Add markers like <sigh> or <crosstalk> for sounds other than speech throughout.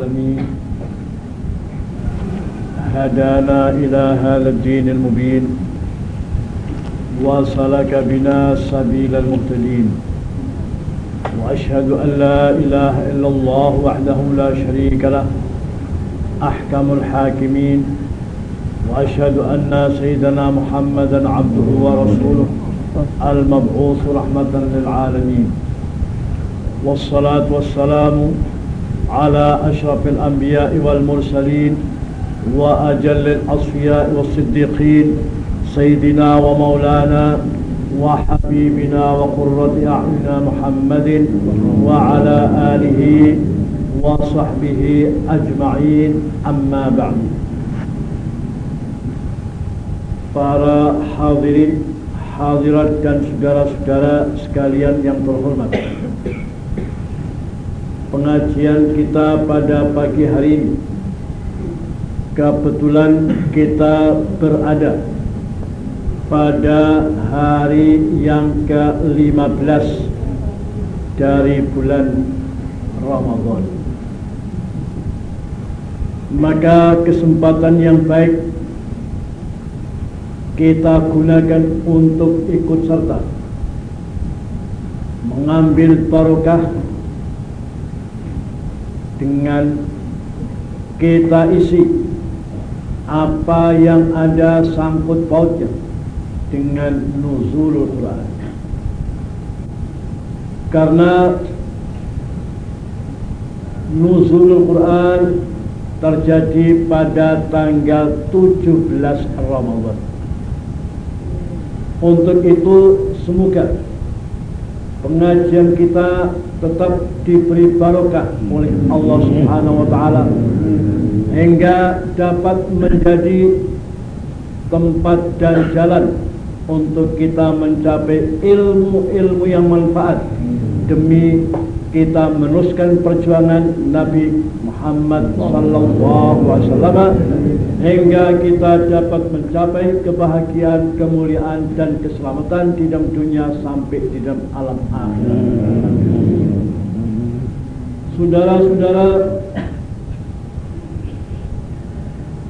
العالمين. هدانا إلى هذا الدين المبين. وسلك بنا سبيل المهتدين وأشهد أن لا إله إلا الله وحده لا شريك له. أحكم الحاكمين. وأشهد أن سيدنا محمدا عبده ورسوله المبعوث رحمة للعالمين. والصلاة والسلام على أشرف الأنبياء والمرسلين وأجل الأصفياء والصديقين سيدنا ومولانا وحبيبنا وقرة أعيننا محمد وعلى آله وصحبه أجمعين. أما بعد para hadirin hadirat dan saudara-saudara sekalian yang terhormat pengajian kita pada pagi hari ini. Kebetulan kita berada pada hari yang ke-15 dari bulan Ramadan. Maka kesempatan yang baik kita gunakan untuk ikut serta mengambil barokah dengan kita isi apa yang ada sangkut pautnya dengan nuzulul Quran. Karena nuzulul Quran terjadi pada tanggal 17 Ramadan. Untuk itu semoga pengajian kita tetap diberi barokah oleh Allah Subhanahu wa taala hingga dapat menjadi tempat dan jalan untuk kita mencapai ilmu-ilmu yang manfaat demi kita meneruskan perjuangan Nabi Muhammad sallallahu alaihi wasallam hingga kita dapat mencapai kebahagiaan, kemuliaan dan keselamatan di dalam dunia sampai di dalam alam akhirat. Saudara-saudara,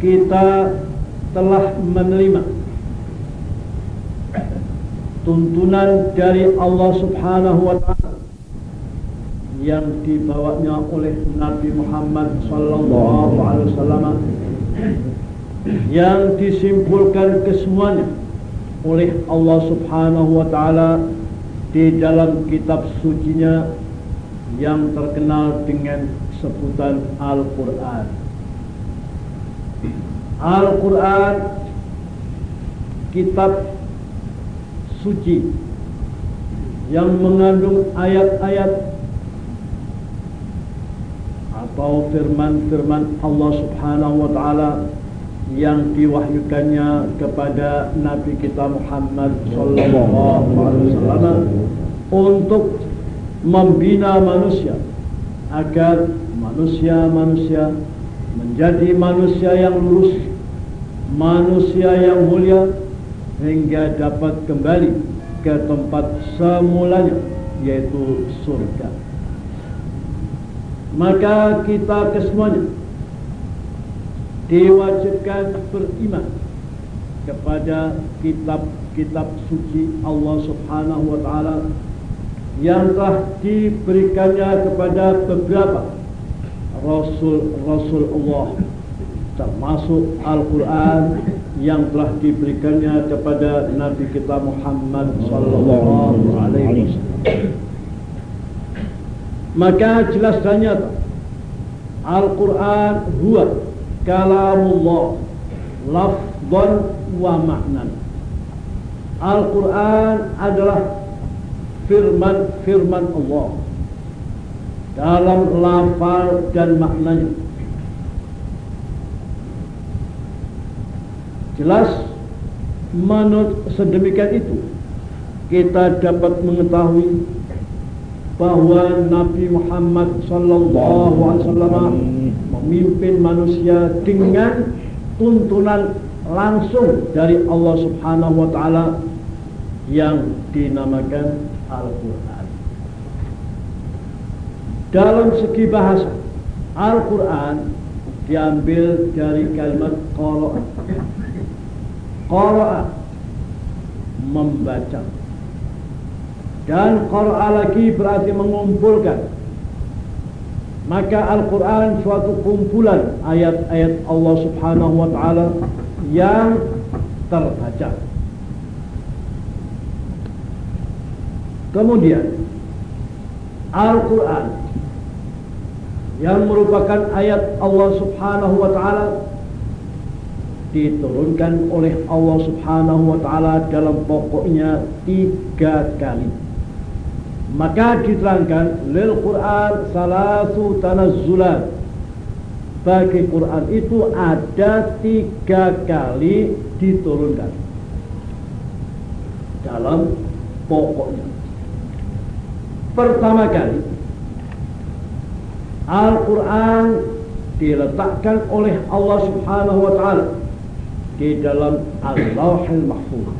kita telah menerima tuntunan dari Allah Subhanahu wa taala yang dibawanya oleh Nabi Muhammad sallallahu alaihi wasallam yang disimpulkan kesemuanya oleh Allah Subhanahu wa taala di dalam kitab sucinya yang terkenal dengan sebutan Al-Qur'an. Al-Qur'an kitab suci yang mengandung ayat-ayat atau firman-firman Allah Subhanahu wa taala yang diwahyukannya kepada Nabi kita Muhammad sallallahu alaihi wasallam untuk membina manusia agar manusia-manusia menjadi manusia yang lurus, manusia yang mulia hingga dapat kembali ke tempat semulanya yaitu surga. Maka kita kesemuanya diwajibkan beriman kepada kitab-kitab suci Allah Subhanahu wa taala yang telah diberikannya kepada beberapa rasul-rasul Allah termasuk Al-Qur'an yang telah diberikannya kepada Nabi kita Muhammad sallallahu alaihi wasallam maka jelas dan nyata Al-Quran huwa kalamullah lafzan wa maknan Al-Quran adalah firman-firman Allah dalam lafal dan maknanya. Jelas menurut sedemikian itu kita dapat mengetahui bahwa Nabi Muhammad sallallahu alaihi wasallam memimpin manusia dengan tuntunan langsung dari Allah Subhanahu wa taala yang dinamakan Al-Qur'an. Dalam segi bahasa, Al-Qur'an diambil dari kalimat qara'a. Membaca. Dan qara'a lagi berarti mengumpulkan. Maka Al-Quran suatu kumpulan ayat-ayat Allah subhanahu wa ta'ala yang terbaca. Kemudian Al-Quran yang merupakan ayat Allah subhanahu wa ta'ala diturunkan oleh Allah subhanahu wa ta'ala dalam pokoknya tiga kali. Maka diterangkan lil Quran salatu tanazzulat bagi Quran itu ada tiga kali diturunkan dalam pokoknya. Pertama kali Al-Quran diletakkan oleh Allah Subhanahu wa Ta'ala di dalam Al-Lawhil Mahfuz.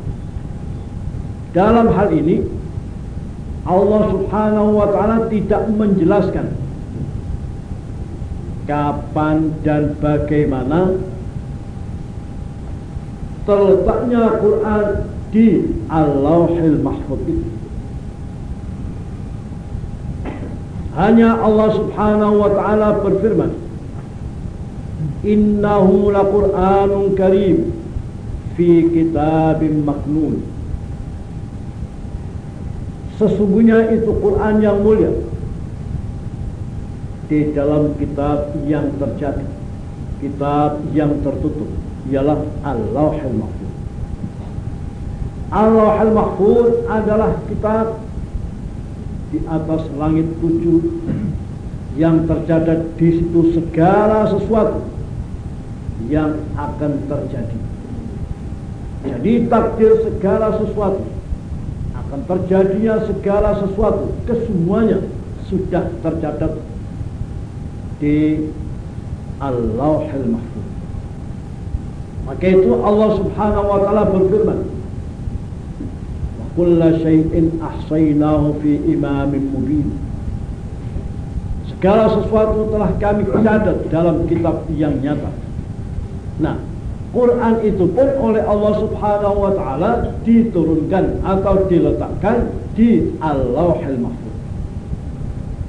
Dalam hal ini Allah Subhanahu wa Ta'ala tidak menjelaskan kapan dan bagaimana terletaknya Quran di Al-Lauhil Mahfuz itu. Hanya Allah Subhanahu wa taala berfirman, "Innahu laqur'anun karim fi kitabim maknun." Sesungguhnya itu Quran yang mulia di dalam kitab yang terjadi kitab yang tertutup ialah Al-Lauhul Mahfuz Al-Lauhul adalah kitab di atas langit tujuh yang tercatat di situ segala sesuatu yang akan terjadi. Jadi takdir segala sesuatu akan terjadinya segala sesuatu kesemuanya sudah tercatat di Al-Lauhil Mahfuz. Maka itu Allah Subhanahu wa taala berfirman, "Wa kullu syai'in ahsaynahu fi imamin mubin." Segala sesuatu telah kami catat dalam kitab yang nyata. Nah, Quran itu pun oleh Allah Subhanahu wa taala diturunkan atau diletakkan di Al-Lauhil Mahfuz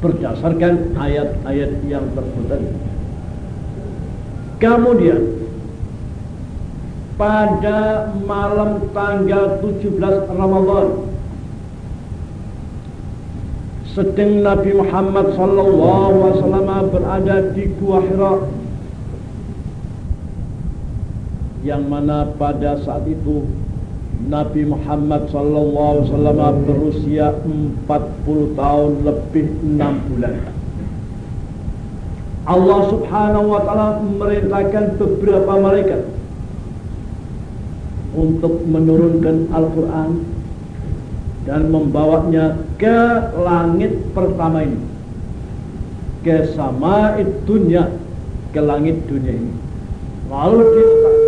berdasarkan ayat-ayat yang tadi. Kemudian pada malam tanggal 17 Ramadhan sedang Nabi Muhammad sallallahu alaihi wasallam berada di Gua Hira yang mana pada saat itu Nabi Muhammad sallallahu alaihi wasallam berusia 40 tahun lebih 6 bulan. Allah Subhanahu wa taala memerintahkan beberapa malaikat untuk menurunkan Al-Qur'an dan membawanya ke langit pertama ini. Ke sama dunia, ke langit dunia ini. Lalu diletakkan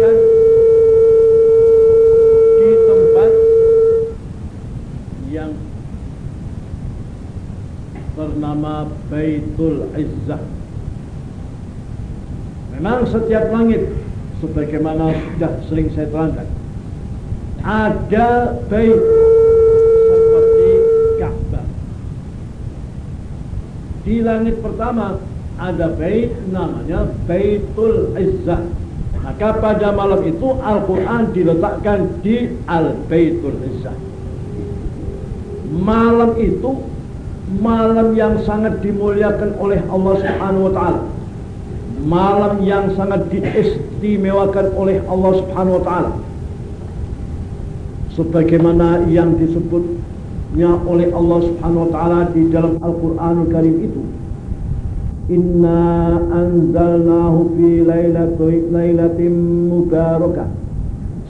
bernama Baitul Izzah. Memang setiap langit sebagaimana sudah sering saya terangkan ada bait seperti Ka'bah. Di langit pertama ada bait namanya Baitul Izzah. Maka pada malam itu Al-Quran diletakkan di Al-Baitul Izzah. Malam itu malam yang sangat dimuliakan oleh Allah Subhanahu wa taala. Malam yang sangat diistimewakan oleh Allah Subhanahu wa taala. Sebagaimana yang disebutnya oleh Allah Subhanahu wa taala di dalam Al-Qur'anul Karim itu Inna anzalnahu fi lailatin mubarakah.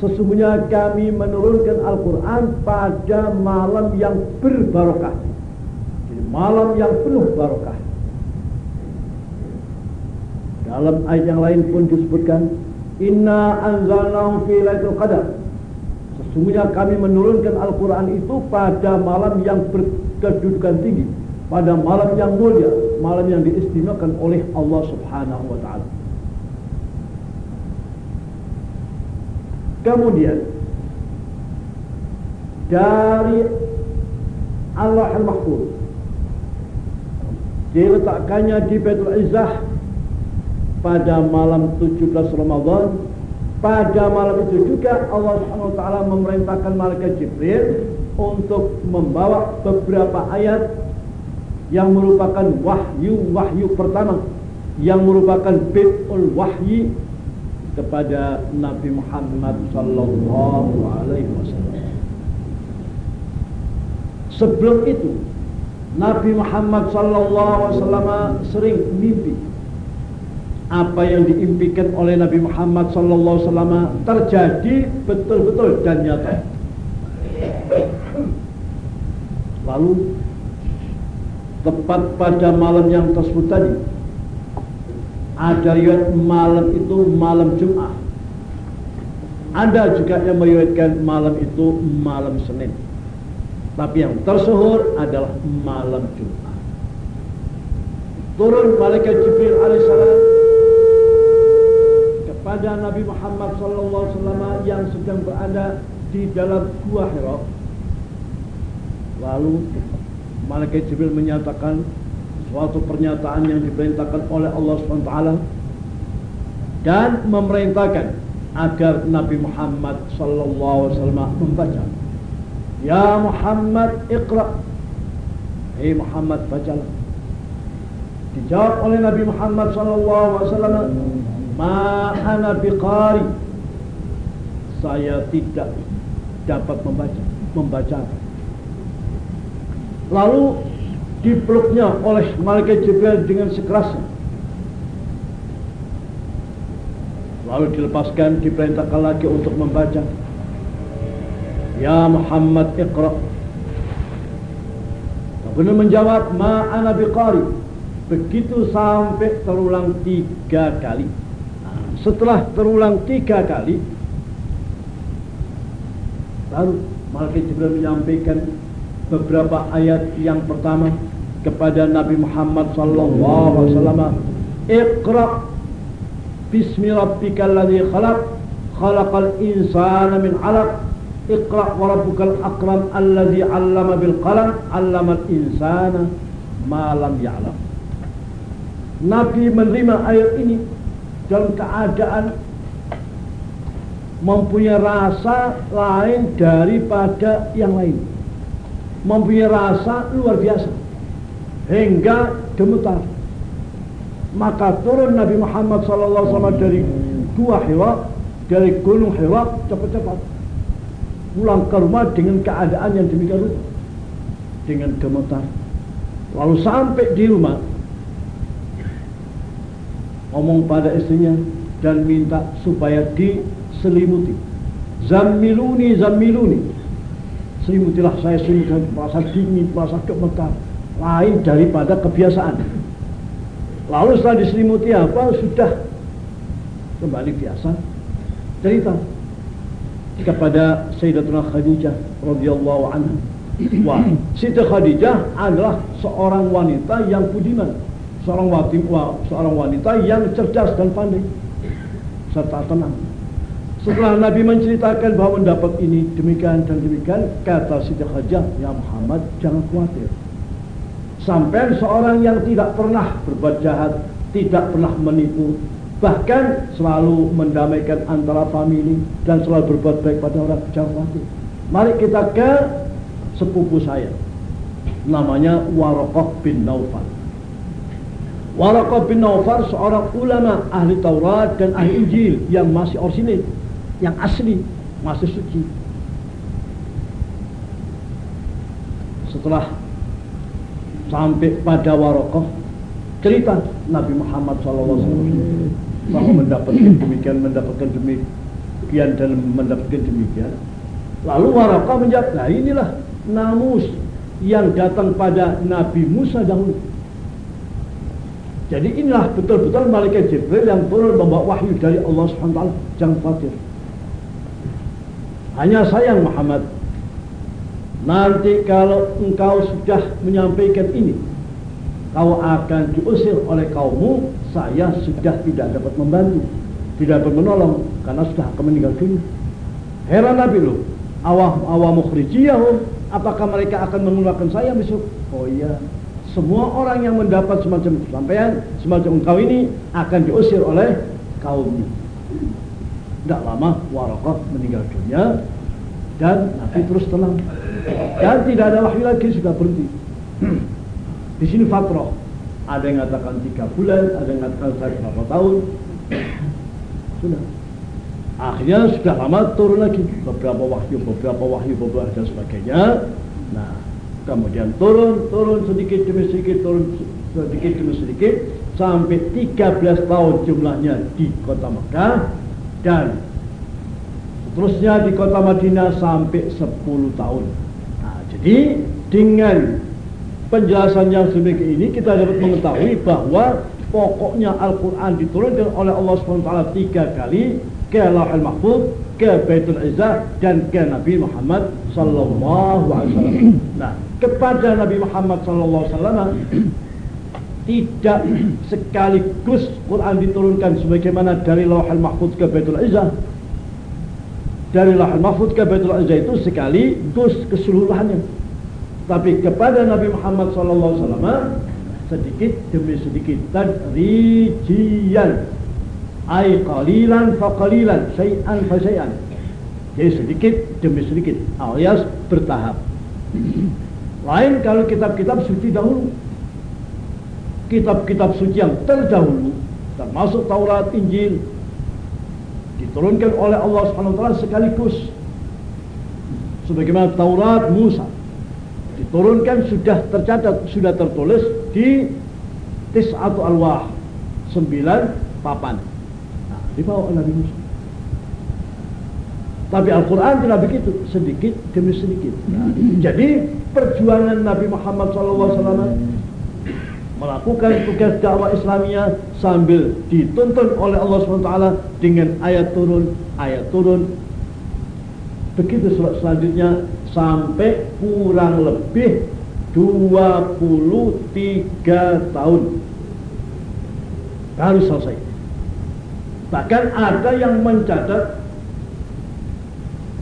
Sesungguhnya kami menurunkan Al-Quran pada malam yang berbarokah. Malam yang penuh barokah. Dalam ayat yang lain pun disebutkan Inna anzalnahu fi lailatul qadar. Sesungguhnya kami menurunkan Al-Quran itu pada malam yang berkedudukan tinggi. Pada malam yang mulia. Malam yang diistimewakan oleh Allah subhanahu wa ta'ala. Kemudian dari Allah al-Mahfuz diletakkannya di Baitul Izzah pada malam 17 Ramadan pada malam itu juga Allah Subhanahu wa taala memerintahkan malaikat Jibril untuk membawa beberapa ayat yang merupakan wahyu-wahyu pertama yang merupakan bid'ul wahyi kepada Nabi Muhammad sallallahu alaihi wasallam. Sebelum itu Nabi Muhammad wasallam sering mimpi apa yang diimpikan oleh Nabi Muhammad wasallam terjadi betul-betul dan nyata. Lalu tepat pada malam yang tersebut tadi ada riwayat malam itu malam Jumat. Ada juga yang meriwayatkan malam itu malam Senin. Tapi yang tersuhur adalah malam Jumat. Turun malaikat Jibril alaihissalam kepada Nabi Muhammad SAW yang sedang berada di dalam gua Hira. Lalu malaikat Jibril menyatakan suatu pernyataan yang diperintahkan oleh Allah SWT dan memerintahkan agar Nabi Muhammad SAW membaca Ya Muhammad iqra Hei Muhammad bacalah Dijawab oleh Nabi Muhammad SAW Ma ana biqari Saya tidak dapat membaca Membaca Lalu dipeluknya oleh malaikat Jibril dengan sekerasnya. Lalu dilepaskan, diperintahkan lagi untuk membaca. Ya Muhammad Iqra. Kemudian menjawab, Ma'ana biqari. Begitu sampai terulang tiga kali. Setelah terulang tiga kali, lalu Malaikat Jibril menyampaikan beberapa ayat yang pertama kepada Nabi Muhammad sallallahu alaihi wasallam Iqra bismi rabbikal ladzi khalaq khalaqal insana min 'alaq Iqra wa rabbukal akram alladzi 'allama bil qalam 'allamal insana ma lam ya'lam. Nabi menerima ayat ini dalam keadaan mempunyai rasa lain daripada yang lain. Mempunyai rasa luar biasa. Hingga gemetar. Maka turun Nabi Muhammad SAW dari gua Hira, dari gunung Hira cepat-cepat pulang ke rumah dengan keadaan yang demikian rupa, dengan gemetar. Lalu sampai di rumah ngomong pada istrinya dan minta supaya diselimuti. Zamiluni, zamiluni. Selimutilah saya selimutkan merasa dingin, merasa gemetar lain daripada kebiasaan. Lalu setelah diselimuti apa sudah kembali biasa cerita kepada Sayyidatuna Khadijah radhiyallahu anha. Wah, Siti Khadijah adalah seorang wanita yang budiman, seorang wanita, seorang wanita yang cerdas dan pandai serta tenang. Setelah Nabi menceritakan bahwa mendapat ini demikian dan demikian, kata Siti Khadijah, ya Muhammad jangan khawatir. Sampai seorang yang tidak pernah berbuat jahat, tidak pernah menipu, bahkan selalu mendamaikan antara famili dan selalu berbuat baik pada orang jangan Mari kita ke sepupu saya. Namanya Waraqah bin Naufal. Waraqah bin Naufal seorang ulama ahli Taurat dan ahli Injil yang masih orisinil, yang asli, masih suci. Setelah sampai pada Warokoh cerita Nabi Muhammad SAW bahwa mendapatkan demikian, mendapatkan demikian dan mendapatkan demikian. Lalu Waraka menjawab, nah inilah namus yang datang pada Nabi Musa dahulu. Jadi inilah betul-betul malaikat Jibril yang turun membawa wahyu dari Allah SWT. Jangan khawatir. Hanya sayang Muhammad. Nanti kalau engkau sudah menyampaikan ini, kau akan diusir oleh kaummu, saya sudah tidak dapat membantu, tidak dapat menolong, karena sudah akan meninggal dunia. Heran Nabi loh, awam awam mukhrijiyahum, apakah mereka akan mengeluarkan saya besok? Oh iya, semua orang yang mendapat semacam sampaian, semacam engkau ini akan diusir oleh kaumnya. Tidak lama Warakah meninggal dunia dan Nabi terus tenang. Dan tidak ada wahyu lagi sudah berhenti. <clears throat> Di sini fatrah. Ada yang mengatakan tiga bulan, ada yang mengatakan saya berapa tahun. Sudah. Akhirnya sudah lama turun lagi beberapa wahyu, beberapa wahyu, beberapa dan sebagainya. Nah, kemudian turun, turun sedikit demi sedikit, turun sedikit demi sedikit sampai 13 tahun jumlahnya di kota Mekah dan seterusnya di kota Madinah sampai 10 tahun. Nah, jadi dengan penjelasan yang sedemikian ini kita dapat mengetahui bahwa pokoknya Al-Quran diturunkan oleh Allah SWT tiga kali ke Lauhul Mahfuz, ke Baitul Izzah dan ke Nabi Muhammad wasallam. Nah, kepada Nabi Muhammad wasallam tidak sekaligus Quran diturunkan sebagaimana dari Lauhul Mahfuz ke Baitul Izzah. Dari Lauhul Mahfuz ke Baitul Izzah itu sekaligus keseluruhannya. Tapi kepada Nabi Muhammad wasallam sedikit demi sedikit tadrijian. Ay qalilan fa qalilan syai'an fa syai'an. Jadi sedikit demi sedikit alias bertahap. Lain kalau kitab-kitab suci dahulu. Kitab-kitab suci yang terdahulu termasuk Taurat, Injil diturunkan oleh Allah taala sekaligus. Sebagaimana Taurat Musa diturunkan sudah tercatat sudah tertulis di Tis'atu Alwah sembilan papan. Nah, dibawa oleh Nabi Musa. Tapi Al-Quran tidak begitu sedikit demi sedikit. Nah, jadi perjuangan Nabi Muhammad SAW melakukan tugas dakwah Islamiyah sambil dituntun oleh Allah SWT dengan ayat turun ayat turun begitu selanjutnya sampai kurang lebih 23 tahun baru selesai. Bahkan ada yang mencatat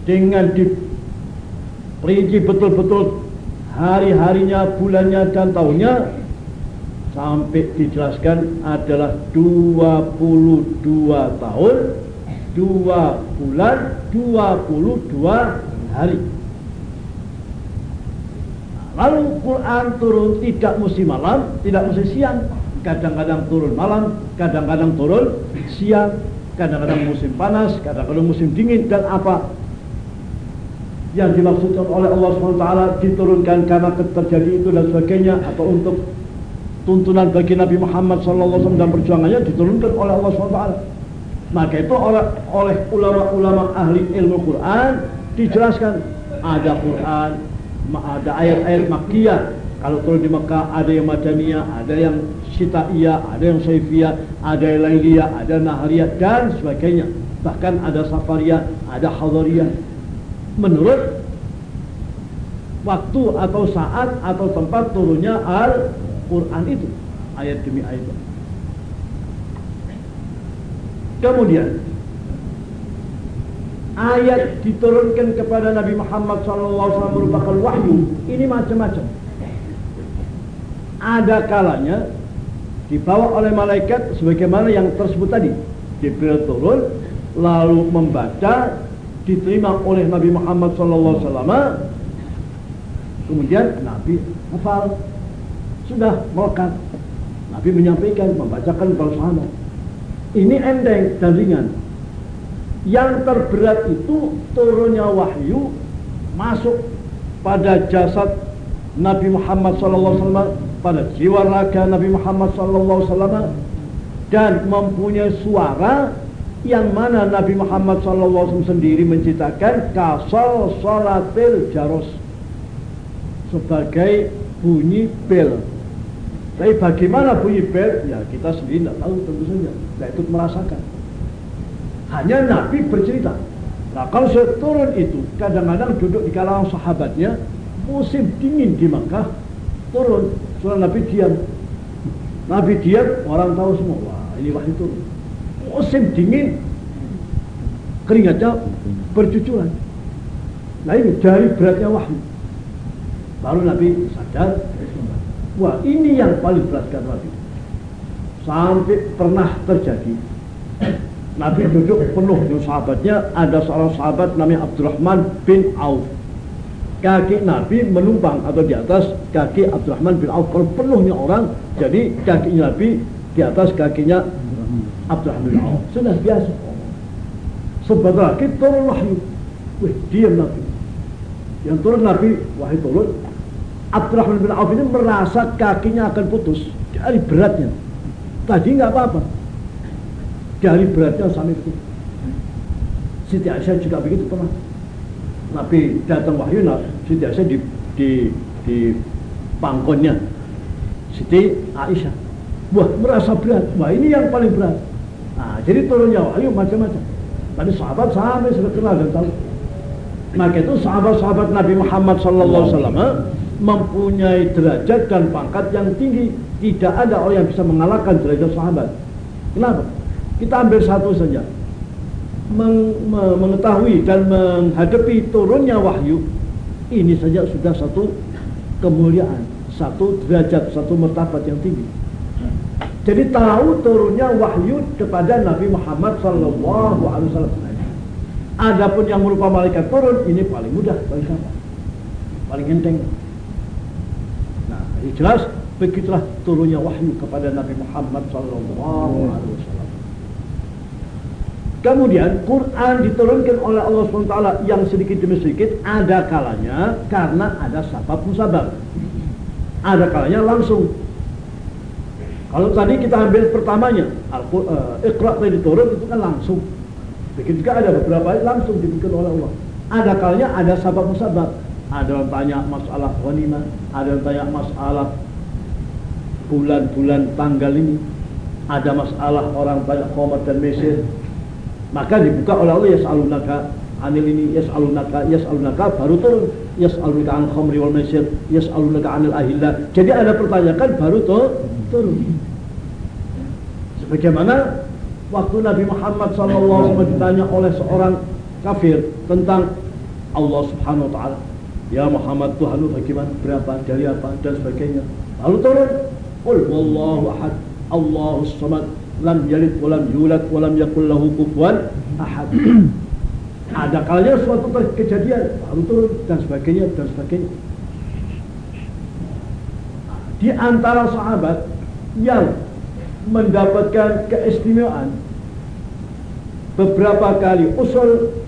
dengan diperinci betul-betul hari-harinya, bulannya dan tahunnya sampai dijelaskan adalah 22 tahun, 2 bulan, 22 hari. Lalu Quran turun tidak musim malam, tidak musim siang. Kadang-kadang turun malam, kadang-kadang turun siang, kadang-kadang musim panas, kadang-kadang musim dingin dan apa yang dimaksudkan oleh Allah SWT diturunkan karena terjadi itu dan sebagainya atau untuk tuntunan bagi Nabi Muhammad SAW dan perjuangannya diturunkan oleh Allah SWT. Maka itu oleh, oleh ulama-ulama ahli ilmu Quran dijelaskan ada Quran, ada ayat-ayat Makkiyah. Kalau turun di Mekah ada yang Madaniyah, ada yang Syita'iyah, ada yang Saifiyah, ada yang Lailiyah, ada Nahariyah dan sebagainya. Bahkan ada Safariyah, ada Hadariyah. Menurut waktu atau saat atau tempat turunnya Al-Quran itu. Ayat demi ayat. Kemudian ayat diturunkan kepada Nabi Muhammad SAW merupakan wahyu. Ini macam-macam. Ada kalanya dibawa oleh malaikat sebagaimana yang tersebut tadi. Jibril turun lalu membaca diterima oleh Nabi Muhammad SAW kemudian Nabi hafal. Sudah melekat. Nabi menyampaikan membacakan sahabat ini endeng dan ringan yang terberat itu turunnya wahyu masuk pada jasad Nabi Muhammad SAW pada jiwa raga Nabi Muhammad SAW dan mempunyai suara yang mana Nabi Muhammad SAW sendiri menciptakan kasal salatil jaros sebagai bunyi bel. Tapi bagaimana bunyi bel? Ya kita sendiri tidak tahu tentu saja. Tidak ikut merasakan. Hanya Nabi bercerita. Nah kalau saya turun itu, kadang-kadang duduk di kalangan sahabatnya, musim dingin di Makkah, turun, surah Nabi diam. Nabi diam, orang tahu semua, wah ini wahyu turun. Musim dingin, keringatnya bercucuran. Nah ini dari beratnya wahyu. Baru Nabi sadar, wah ini yang paling berat kan Nabi. Sampai pernah terjadi. Nabi duduk penuh dengan sahabatnya. Ada seorang sahabat namanya Abdurrahman bin Auf. Kaki Nabi menumpang atau di atas kaki Abdurrahman bin Auf. Kalau penuhnya orang jadi kaki Nabi di atas kakinya Abdurrahman bin Auf. Sudah biasa. Sebentar lagi turun wahyu wih diam Nabi. Yang turun Nabi wahyu turun Abdurrahman bin Auf ini merasa kakinya akan putus dari beratnya tadi nggak apa-apa dari beratnya sampai itu. Siti Aisyah juga begitu pernah. Nabi datang wahyu, nah, Siti Aisyah di, di, di pangkonnya Siti Aisyah. Wah merasa berat, wah ini yang paling berat. Nah, jadi turunnya wahyu macam-macam. Tadi sahabat sampai sudah kenal dan tahu. Maka itu sahabat-sahabat Nabi Muhammad SAW mempunyai derajat dan pangkat yang tinggi. Tidak ada orang yang bisa mengalahkan derajat sahabat. Kenapa? Kita ambil satu saja. Meng, me, mengetahui dan menghadapi turunnya wahyu ini saja sudah satu kemuliaan, satu derajat, satu martabat yang tinggi. Jadi tahu turunnya wahyu kepada Nabi Muhammad Sallallahu Alaihi Wasallam. Adapun yang berupa malaikat turun ini paling mudah bagi siapa? Paling enteng. Nah, jelas begitulah turunnya wahyu kepada Nabi Muhammad Sallallahu Alaihi Wasallam. Kemudian Quran diturunkan oleh Allah SWT yang sedikit demi sedikit ada kalanya karena ada sabab musabab. Ada kalanya langsung. Kalau tadi kita ambil pertamanya, uh, Iqra tadi turun itu kan langsung. Begitu juga ada beberapa langsung dibikin oleh Allah. Ada kalanya ada sabab musabab. Ada tanya masalah wanita, ada tanya masalah bulan-bulan tanggal ini. Ada masalah orang banyak komat dan mesir, maka dibuka oleh Allah yas'alunaka anil ini yas'alunaka yas'alunaka baru turun. Yas'alunaka an khamri wal maisir yas'alunaka anil ahilla jadi ada pertanyaan baru turun. Sebagaimana waktu Nabi Muhammad SAW ditanya oleh seorang kafir tentang Allah Subhanahu wa taala Ya Muhammad Tuhanmu bagaimana berapa dari apa dan sebagainya lalu turun Qul wallahu ahad Allahus samad lam yalid walam yulad walam yakul lahu kufuwan ahad. <clears throat> Ada kalanya suatu kejadian baru turun dan sebagainya dan sebagainya. Di antara sahabat yang mendapatkan keistimewaan beberapa kali usul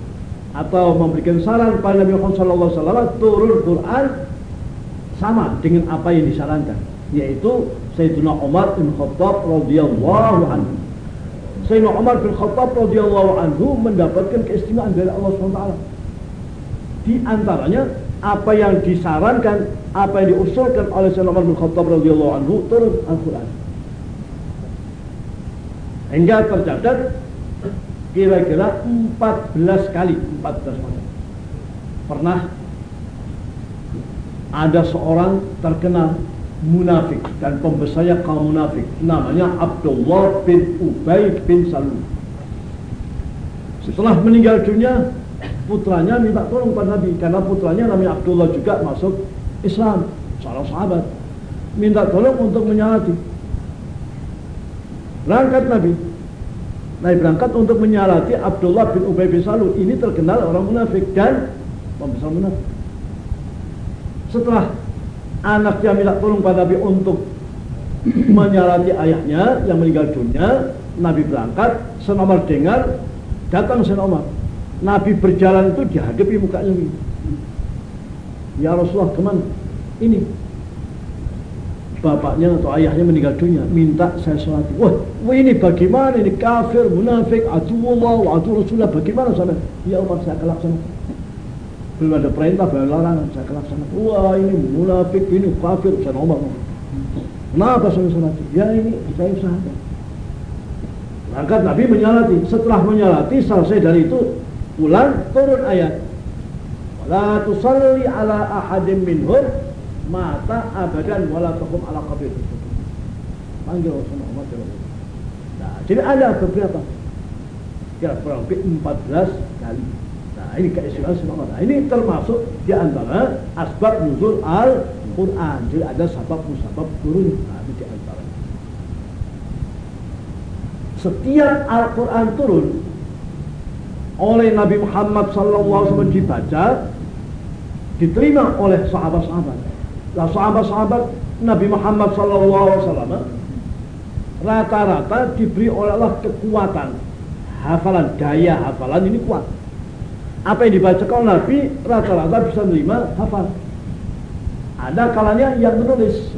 atau memberikan saran pada Nabi Muhammad SAW turun Quran sama dengan apa yang disarankan yaitu Sayyidina Umar bin Khattab radhiyallahu anhu. Sayyidina Umar bin Khattab radhiyallahu anhu mendapatkan keistimewaan dari Allah SWT. Di antaranya apa yang disarankan, apa yang diusulkan oleh Sayyidina Umar bin Khattab radhiyallahu anhu turun Al-Qur'an. Hingga tercatat kira-kira 14 kali, 14 kali. Pernah ada seorang terkenal munafik dan pembesarnya kaum munafik. Namanya Abdullah bin Ubay bin Salul. Setelah meninggal dunia putranya minta tolong pada Nabi. Karena putranya namanya Abdullah juga masuk Islam seorang sahabat. Minta tolong untuk menyalati. Berangkat Nabi Nabi berangkat untuk menyalati Abdullah bin Ubay bin Salul. Ini terkenal orang munafik dan pembesar munafik. Setelah anaknya minta tolong pada Nabi untuk <clears throat> menyalati ayahnya yang meninggal dunia Nabi berangkat Senomar dengar datang Senomar Nabi berjalan itu dihadapi ini Ya Rasulullah ke mana? Ini bapaknya atau ayahnya meninggal dunia minta saya sholat wah ini bagaimana ini kafir munafik aduullah wa adu rasulullah bagaimana sana ya Allah saya kelak sana belum ada perintah belum larangan saya kelak sana wah ini munafik ini kafir saya ngomong. Kenapa saya sholat ya ini saya usahakan maka Nabi menyalati. Setelah menyalati selesai dari itu pulang turun ayat. La tusalli ala ahadim minhum mata abadan wala taqum ala qabir. Panggil Rasulullah Muhammad Nah, jadi ada beberapa kira kurang lebih 14 kali. Nah, ini keistimewaan Rasulullah. Nah, ini termasuk di antara asbab nuzul Al-Quran. Jadi ada sebab musabab turun. Nah, ini di antara. Setiap Al-Quran turun oleh Nabi Muhammad SAW dibaca, diterima oleh sahabat-sahabat Nah sahabat-sahabat Nabi Muhammad SAW rata-rata diberi oleh Allah kekuatan hafalan, daya hafalan ini kuat. Apa yang dibacakan Nabi rata-rata bisa menerima hafal. Ada kalanya yang menulis